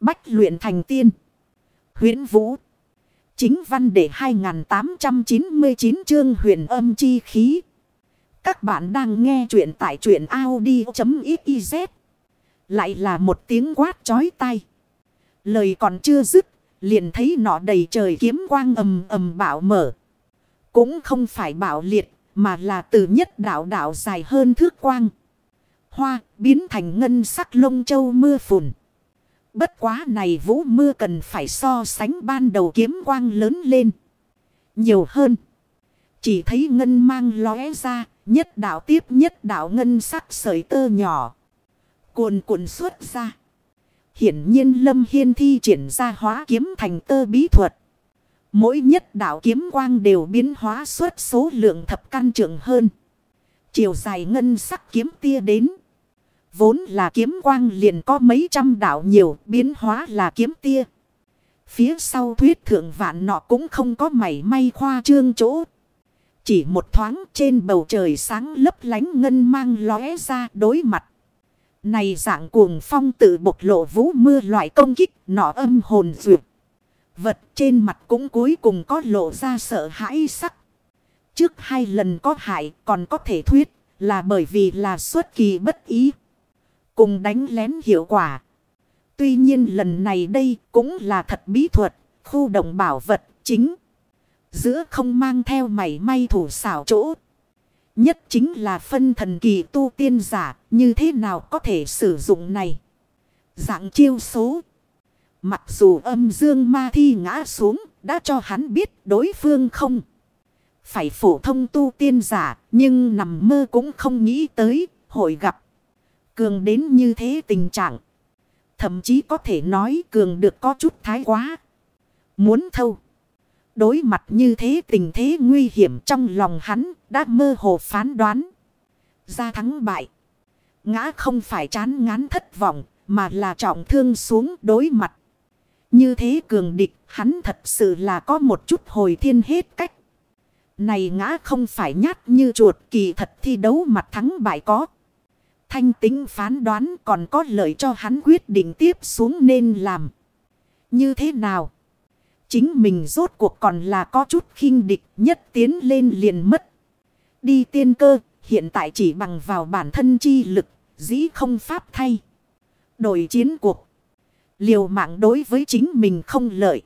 Bách luyện thành tiên. huyễn Vũ. Chính văn đệ 2899 chương huyền âm chi khí. Các bạn đang nghe truyện tại truyện Audi.xyz. Lại là một tiếng quát chói tai. Lời còn chưa dứt. Liền thấy nọ đầy trời kiếm quang ầm ầm bạo mở. Cũng không phải bạo liệt. Mà là từ nhất đảo đảo dài hơn thước quang. Hoa biến thành ngân sắc lông châu mưa phùn. Bất quá này vũ mưa cần phải so sánh ban đầu kiếm quang lớn lên. Nhiều hơn. Chỉ thấy ngân mang lóe ra. Nhất đạo tiếp nhất đạo ngân sắc sợi tơ nhỏ. Cuồn cuộn xuất ra. Hiển nhiên lâm hiên thi triển ra hóa kiếm thành tơ bí thuật. Mỗi nhất đạo kiếm quang đều biến hóa suốt số lượng thập căn trưởng hơn. Chiều dài ngân sắc kiếm tia đến. Vốn là kiếm quang liền có mấy trăm đạo nhiều, biến hóa là kiếm tia. Phía sau thuyết thượng vạn nọ cũng không có mảy may khoa trương chỗ. Chỉ một thoáng trên bầu trời sáng lấp lánh ngân mang lóe ra đối mặt. Này dạng cuồng phong tự bộc lộ vũ mưa loại công kích nọ âm hồn duyệt. Vật trên mặt cũng cuối cùng có lộ ra sợ hãi sắc. Trước hai lần có hại còn có thể thuyết là bởi vì là xuất kỳ bất ý. Cùng đánh lén hiệu quả. Tuy nhiên lần này đây cũng là thật bí thuật, khu động bảo vật chính. Giữa không mang theo mảy may thủ xảo chỗ. Nhất chính là phân thần kỳ tu tiên giả, như thế nào có thể sử dụng này. Dạng chiêu số. Mặc dù âm dương ma thi ngã xuống, đã cho hắn biết đối phương không. Phải phổ thông tu tiên giả, nhưng nằm mơ cũng không nghĩ tới, hội gặp. Cường đến như thế tình trạng. Thậm chí có thể nói cường được có chút thái quá. Muốn thâu. Đối mặt như thế tình thế nguy hiểm trong lòng hắn đã mơ hồ phán đoán. Ra thắng bại. Ngã không phải chán ngán thất vọng, mà là trọng thương xuống đối mặt. Như thế cường địch, hắn thật sự là có một chút hồi thiên hết cách. Này ngã không phải nhát như chuột, kỳ thật thi đấu mặt thắng bại có. Thanh tính phán đoán còn có lợi cho hắn quyết định tiếp xuống nên làm. Như thế nào? Chính mình rốt cuộc còn là có chút khinh địch nhất tiến lên liền mất. Đi tiên cơ, hiện tại chỉ bằng vào bản thân chi lực, dĩ không pháp thay. Đổi chiến cuộc. Liều mạng đối với chính mình không lợi.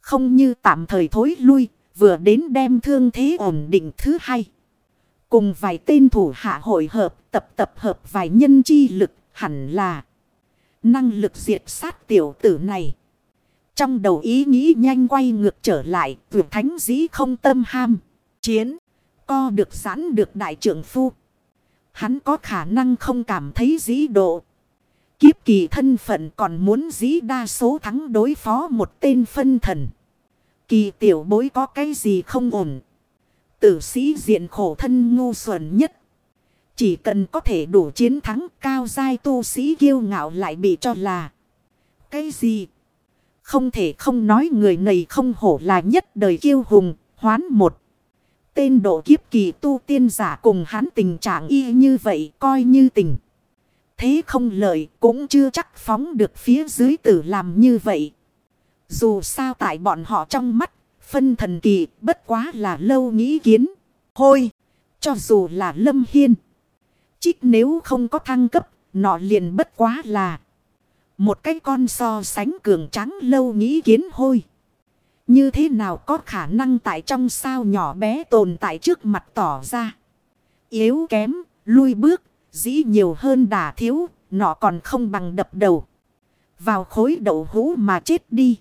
Không như tạm thời thối lui, vừa đến đem thương thế ổn định thứ hai. Cùng vài tên thủ hạ hội hợp tập tập hợp vài nhân chi lực hẳn là năng lực diệt sát tiểu tử này. Trong đầu ý nghĩ nhanh quay ngược trở lại, vượt thánh dĩ không tâm ham, chiến, co được sẵn được đại trưởng phu. Hắn có khả năng không cảm thấy dĩ độ. Kiếp kỳ thân phận còn muốn dĩ đa số thắng đối phó một tên phân thần. Kỳ tiểu bối có cái gì không ổn. Tử sĩ diện khổ thân ngu xuẩn nhất. Chỉ cần có thể đủ chiến thắng cao giai tu sĩ kiêu ngạo lại bị cho là. Cái gì? Không thể không nói người này không hổ là nhất đời kiêu hùng, hoán một. Tên độ kiếp kỳ tu tiên giả cùng hắn tình trạng y như vậy coi như tình. Thế không lợi cũng chưa chắc phóng được phía dưới tử làm như vậy. Dù sao tại bọn họ trong mắt, phân thần kỳ bất quá là lâu nghĩ kiến. Hôi, cho dù là lâm hiên. Chích nếu không có thăng cấp, nọ liền bất quá là. Một cái con so sánh cường trắng lâu nghĩ kiến hôi. Như thế nào có khả năng tại trong sao nhỏ bé tồn tại trước mặt tỏ ra. Yếu kém, lui bước, dĩ nhiều hơn đà thiếu, nọ còn không bằng đập đầu. Vào khối đậu hũ mà chết đi.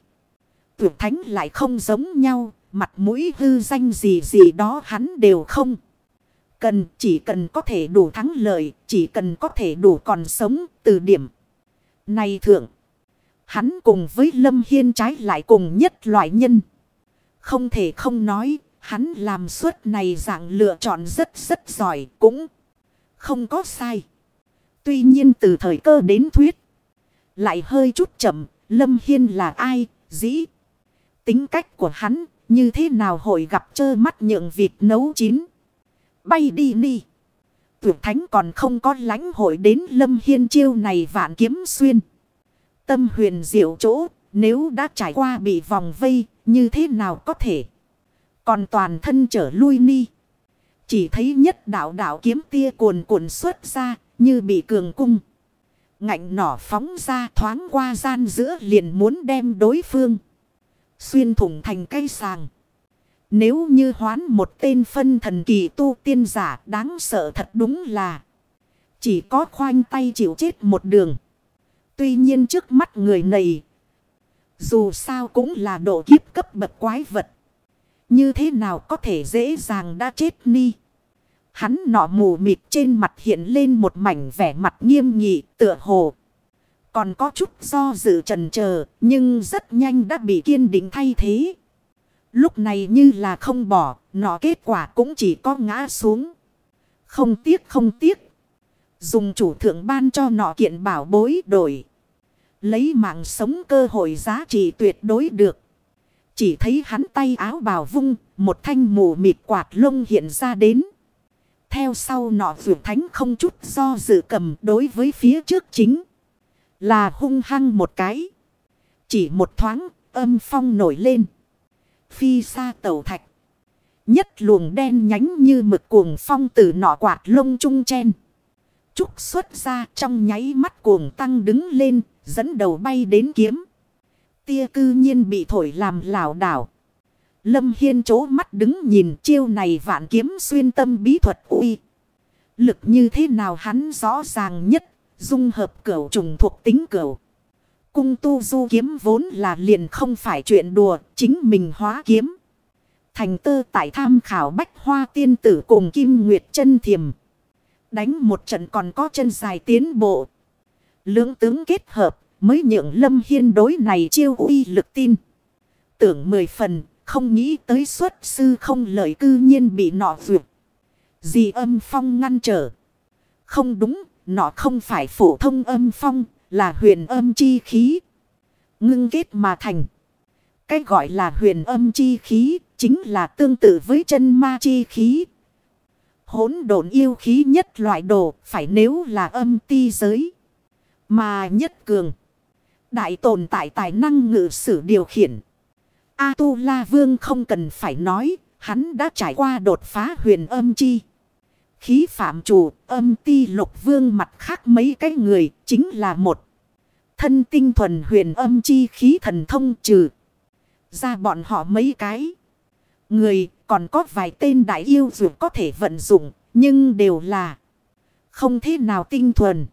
Tuyệt thánh lại không giống nhau, mặt mũi hư danh gì gì đó hắn đều không. Cần, chỉ cần có thể đủ thắng lợi, chỉ cần có thể đủ còn sống từ điểm. Này thượng, hắn cùng với Lâm Hiên trái lại cùng nhất loại nhân. Không thể không nói, hắn làm suốt này dạng lựa chọn rất rất giỏi cũng không có sai. Tuy nhiên từ thời cơ đến thuyết, lại hơi chút chậm, Lâm Hiên là ai, dĩ. Tính cách của hắn, như thế nào hội gặp trơ mắt nhượng vịt nấu chín. Bay đi đi. Tuyệt thánh còn không có lãnh hội đến Lâm Hiên chiêu này vạn kiếm xuyên. Tâm huyền diệu chỗ, nếu đã trải qua bị vòng vây, như thế nào có thể? Còn toàn thân trở lui ni. Chỉ thấy nhất đạo đạo kiếm tia cuồn cuộn xuất ra, như bị cường cung. Ngạnh nỏ phóng ra thoáng qua gian giữa liền muốn đem đối phương. Xuyên thủng thành cây sàng. Nếu như hoán một tên phân thần kỳ tu tiên giả, đáng sợ thật đúng là. Chỉ có khoanh tay chịu chết một đường. Tuy nhiên trước mắt người này. Dù sao cũng là độ kiếp cấp bậc quái vật. Như thế nào có thể dễ dàng đã chết ni. Hắn nọ mù mịt trên mặt hiện lên một mảnh vẻ mặt nghiêm nghị, tựa hồ. Còn có chút do dự trần chờ nhưng rất nhanh đã bị kiên định thay thế. Lúc này như là không bỏ, nọ kết quả cũng chỉ có ngã xuống. Không tiếc không tiếc. Dùng chủ thượng ban cho nọ kiện bảo bối đổi. Lấy mạng sống cơ hội giá trị tuyệt đối được. Chỉ thấy hắn tay áo bào vung, một thanh mù mịt quạt lông hiện ra đến. Theo sau nọ vượt thánh không chút do dự cầm đối với phía trước chính. Là hung hăng một cái. Chỉ một thoáng âm phong nổi lên. Phi xa tàu thạch. Nhất luồng đen nhánh như mực cuồng phong từ nọ quạt lông trung chen. Trúc xuất ra trong nháy mắt cuồng tăng đứng lên, dẫn đầu bay đến kiếm. Tia cư nhiên bị thổi làm lảo đảo. Lâm Hiên chố mắt đứng nhìn chiêu này vạn kiếm xuyên tâm bí thuật uy. Lực như thế nào hắn rõ ràng nhất, dung hợp cửu trùng thuộc tính cửu. Cung tu du kiếm vốn là liền không phải chuyện đùa, chính mình hóa kiếm. Thành tơ tại tham khảo bách hoa tiên tử cùng kim nguyệt chân thiềm. Đánh một trận còn có chân dài tiến bộ. Lưỡng tướng kết hợp mới nhượng lâm hiên đối này chiêu uy lực tin. Tưởng mười phần không nghĩ tới xuất sư không lợi cư nhiên bị nọ vượt. Gì âm phong ngăn trở. Không đúng, nó không phải phổ thông âm phong, là huyền âm chi khí. Ngưng kết mà thành. Cái gọi là huyền âm chi khí, chính là tương tự với chân ma chi khí. Hốn độn yêu khí nhất loại đồ, phải nếu là âm ti giới. Mà nhất cường. Đại tồn tại tài năng ngự sử điều khiển. A-tu-la vương không cần phải nói, hắn đã trải qua đột phá huyền âm chi. Khí phạm chủ, âm ti lục vương mặt khác mấy cái người, chính là một. Thân tinh thuần huyền âm chi khí thần thông trừ. Ra bọn họ mấy cái. Người còn có vài tên đại yêu dù có thể vận dụng, nhưng đều là không thế nào tinh thuần.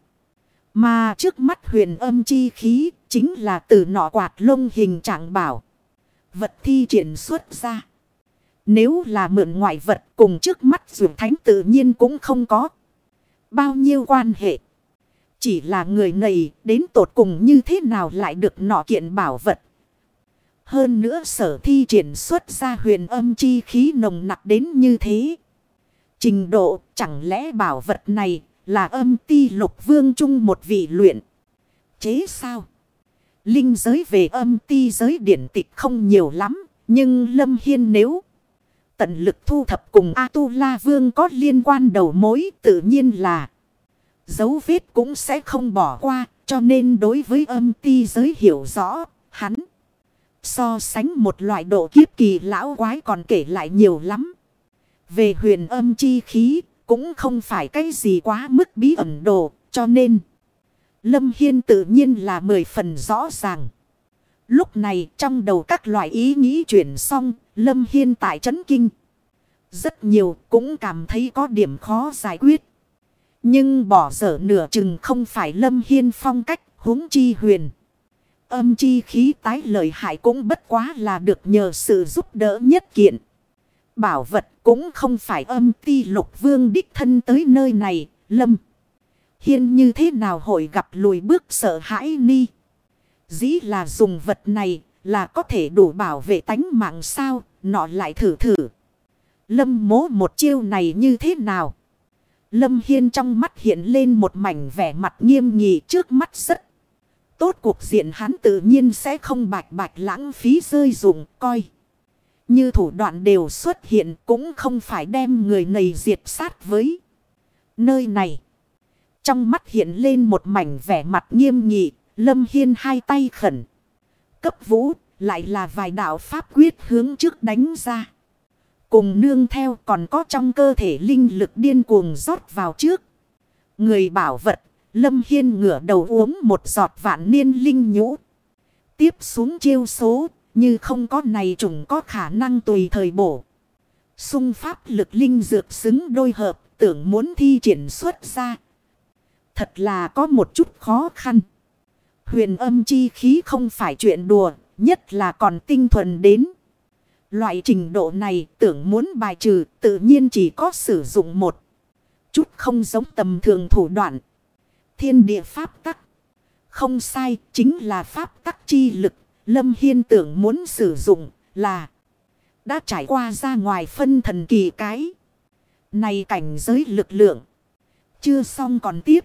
Mà trước mắt huyền âm chi khí chính là từ nọ quạt lông hình trạng bảo vật thi triển xuất ra. Nếu là mượn ngoại vật cùng trước mắt dường thánh tự nhiên cũng không có bao nhiêu quan hệ. Chỉ là người này đến tột cùng như thế nào lại được nọ kiện bảo vật. Hơn nữa sở thi triển xuất ra huyền âm chi khí nồng nặc đến như thế. Trình độ chẳng lẽ bảo vật này là âm ti lục vương chung một vị luyện. Chế sao? Linh giới về âm ti giới điển tịch không nhiều lắm. Nhưng Lâm Hiên nếu tận lực thu thập cùng A-tu-la vương có liên quan đầu mối tự nhiên là dấu vết cũng sẽ không bỏ qua. Cho nên đối với âm ti giới hiểu rõ, hắn so sánh một loại độ kiếp kỳ lão quái còn kể lại nhiều lắm. Về huyền âm chi khí cũng không phải cái gì quá mức bí ẩn đồ cho nên... Lâm Hiên tự nhiên là mười phần rõ ràng. Lúc này trong đầu các loại ý nghĩ chuyển xong, Lâm Hiên tại chấn kinh. Rất nhiều cũng cảm thấy có điểm khó giải quyết. Nhưng bỏ dở nửa chừng không phải Lâm Hiên phong cách huống chi huyền. Âm chi khí tái lợi hại cũng bất quá là được nhờ sự giúp đỡ nhất kiện. Bảo vật cũng không phải âm ti lục vương đích thân tới nơi này, Lâm. Hiên như thế nào hội gặp lùi bước sợ hãi ni. Dĩ là dùng vật này là có thể đủ bảo vệ tánh mạng sao, nọ lại thử thử. Lâm mố một chiêu này như thế nào? Lâm Hiên trong mắt hiện lên một mảnh vẻ mặt nghiêm nghị trước mắt rất. Tốt cuộc diện hắn tự nhiên sẽ không bạch bạch lãng phí rơi dụng coi. Như thủ đoạn đều xuất hiện cũng không phải đem người này diệt sát với. Nơi này. Trong mắt hiện lên một mảnh vẻ mặt nghiêm nghị, Lâm Hiên hai tay khẩn. Cấp vũ lại là vài đạo pháp quyết hướng trước đánh ra. Cùng nương theo còn có trong cơ thể linh lực điên cuồng rót vào trước. Người bảo vật, Lâm Hiên ngửa đầu uống một giọt vạn niên linh nhũ. Tiếp xuống chiêu số, như không có này trùng có khả năng tùy thời bổ. Xung pháp lực linh dược xứng đôi hợp, tưởng muốn thi triển xuất ra. Thật là có một chút khó khăn. Huyền âm chi khí không phải chuyện đùa, nhất là còn tinh thuần đến. Loại trình độ này tưởng muốn bài trừ tự nhiên chỉ có sử dụng một chút không giống tầm thường thủ đoạn. Thiên địa pháp tắc. Không sai, chính là pháp tắc chi lực. Lâm Hiên tưởng muốn sử dụng là đã trải qua ra ngoài phân thần kỳ cái. Này cảnh giới lực lượng. Chưa xong còn tiếp.